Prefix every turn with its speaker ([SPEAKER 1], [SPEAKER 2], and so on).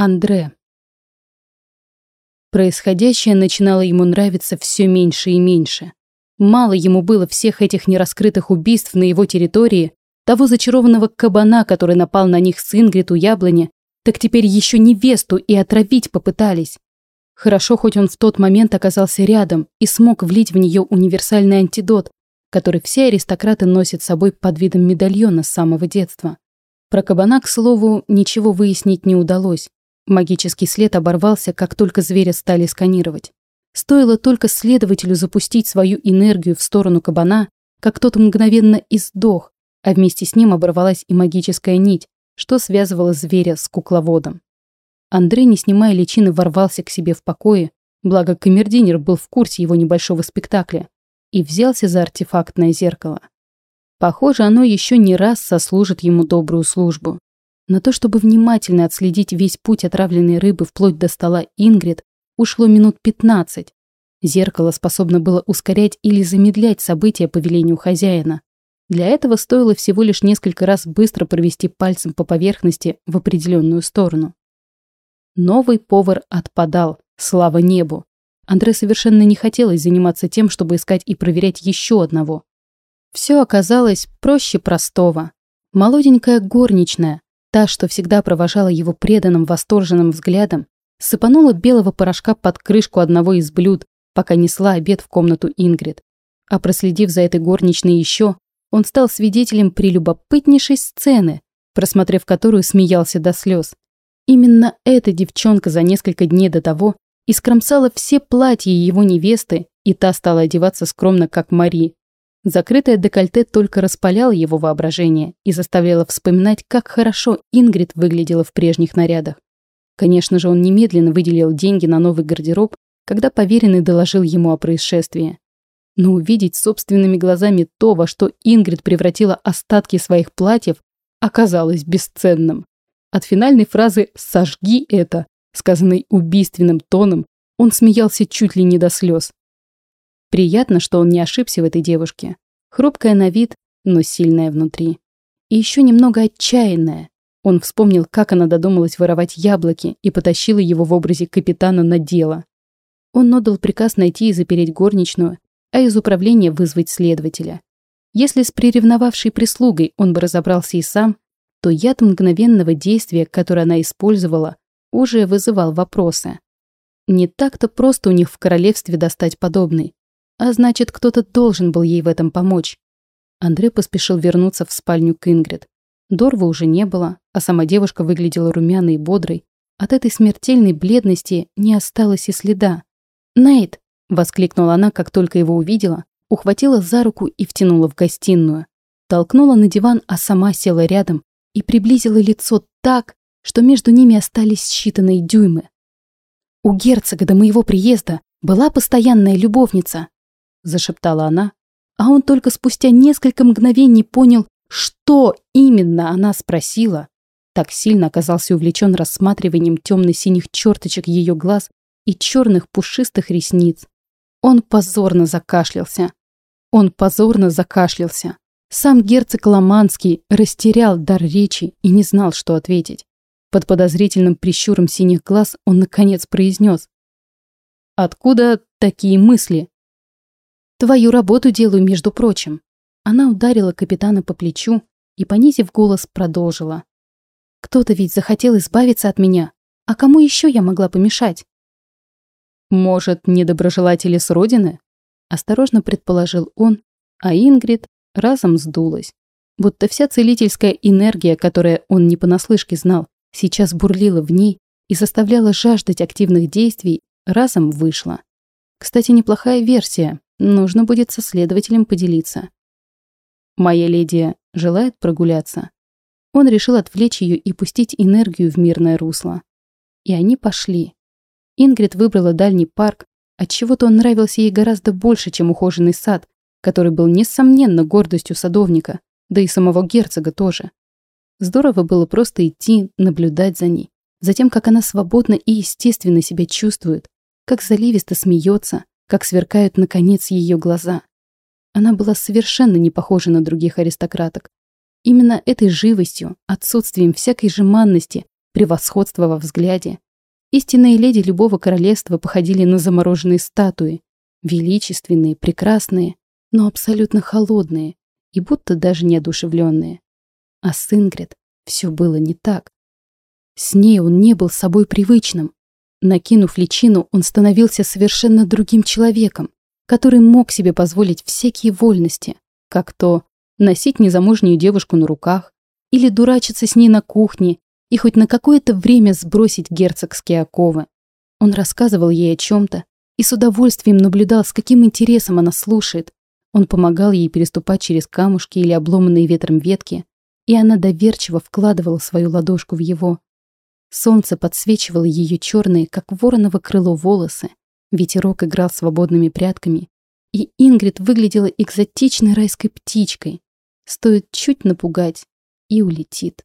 [SPEAKER 1] Андре. Происходящее начинало ему нравиться все меньше и меньше. Мало ему было всех этих нераскрытых убийств на его территории, того зачарованного кабана, который напал на них с Ингрид у яблони, так теперь еще невесту и отравить попытались. Хорошо, хоть он в тот момент оказался рядом и смог влить в нее универсальный антидот, который все аристократы носят с собой под видом медальона с самого детства. Про кабана, к слову, ничего выяснить не удалось. Магический след оборвался, как только зверя стали сканировать. Стоило только следователю запустить свою энергию в сторону кабана, как тот мгновенно издох, а вместе с ним оборвалась и магическая нить, что связывала зверя с кукловодом. Андрей, не снимая личины, ворвался к себе в покое, благо камердинер был в курсе его небольшого спектакля, и взялся за артефактное зеркало. Похоже, оно еще не раз сослужит ему добрую службу. На то, чтобы внимательно отследить весь путь отравленной рыбы вплоть до стола Ингрид, ушло минут 15. Зеркало способно было ускорять или замедлять события по велению хозяина. Для этого стоило всего лишь несколько раз быстро провести пальцем по поверхности в определенную сторону. Новый повар отпадал, слава небу. Андре совершенно не хотелось заниматься тем, чтобы искать и проверять еще одного. Все оказалось проще простого. Молоденькая горничная, Та, что всегда провожала его преданным восторженным взглядом, сыпанула белого порошка под крышку одного из блюд, пока несла обед в комнату Ингрид. А проследив за этой горничной еще, он стал свидетелем прелюбопытнейшей сцены, просмотрев которую смеялся до слез. Именно эта девчонка за несколько дней до того искромсала все платья его невесты, и та стала одеваться скромно, как Мари, Закрытое декольте только распаляло его воображение и заставляло вспоминать, как хорошо Ингрид выглядела в прежних нарядах. Конечно же, он немедленно выделил деньги на новый гардероб, когда поверенный доложил ему о происшествии. Но увидеть собственными глазами то, во что Ингрид превратила остатки своих платьев, оказалось бесценным. От финальной фразы «сожги это», сказанной убийственным тоном, он смеялся чуть ли не до слез. Приятно, что он не ошибся в этой девушке. Хрупкая на вид, но сильная внутри. И еще немного отчаянная. Он вспомнил, как она додумалась воровать яблоки и потащила его в образе капитана на дело. Он отдал приказ найти и запереть горничную, а из управления вызвать следователя. Если с приревновавшей прислугой он бы разобрался и сам, то яд мгновенного действия, которое она использовала, уже вызывал вопросы. Не так-то просто у них в королевстве достать подобный. А значит, кто-то должен был ей в этом помочь. Андрей поспешил вернуться в спальню к Ингрид. Дорва уже не было, а сама девушка выглядела румяной и бодрой. От этой смертельной бледности не осталось и следа. «Нейт!» – воскликнула она, как только его увидела, ухватила за руку и втянула в гостиную. Толкнула на диван, а сама села рядом и приблизила лицо так, что между ними остались считанные дюймы. У герцога до моего приезда была постоянная любовница, зашептала она, а он только спустя несколько мгновений понял, что именно она спросила. Так сильно оказался увлечен рассматриванием темно-синих черточек ее глаз и черных пушистых ресниц. Он позорно закашлялся. Он позорно закашлялся. Сам герцог Ломанский растерял дар речи и не знал, что ответить. Под подозрительным прищуром синих глаз он наконец произнес. «Откуда такие мысли?» Твою работу делаю, между прочим. Она ударила капитана по плечу и, понизив голос, продолжила. Кто-то ведь захотел избавиться от меня. А кому еще я могла помешать? Может, недоброжелатели с родины? Осторожно предположил он, а Ингрид разом сдулась. Будто вся целительская энергия, которая он не понаслышке знал, сейчас бурлила в ней и заставляла жаждать активных действий, разом вышла. Кстати, неплохая версия, Нужно будет со следователем поделиться. Моя леди желает прогуляться. Он решил отвлечь ее и пустить энергию в мирное русло. И они пошли. Ингрид выбрала дальний парк, отчего-то он нравился ей гораздо больше, чем ухоженный сад, который был несомненно гордостью садовника, да и самого герцога тоже. Здорово было просто идти, наблюдать за ней, за тем, как она свободно и естественно себя чувствует, как заливисто смеется, как сверкают, наконец, ее глаза. Она была совершенно не похожа на других аристократок. Именно этой живостью, отсутствием всякой жеманности превосходство во взгляде. Истинные леди любого королевства походили на замороженные статуи, величественные, прекрасные, но абсолютно холодные и будто даже неодушевленные. А с Ингрид все было не так. С ней он не был собой привычным. Накинув личину, он становился совершенно другим человеком, который мог себе позволить всякие вольности, как то носить незамужнюю девушку на руках или дурачиться с ней на кухне и хоть на какое-то время сбросить герцогские оковы. Он рассказывал ей о чем-то и с удовольствием наблюдал, с каким интересом она слушает. Он помогал ей переступать через камушки или обломанные ветром ветки, и она доверчиво вкладывала свою ладошку в его. Солнце подсвечивало ее черные, как вороново крыло, волосы, ветерок играл свободными прядками, и Ингрид выглядела экзотичной райской птичкой. Стоит чуть напугать, и улетит.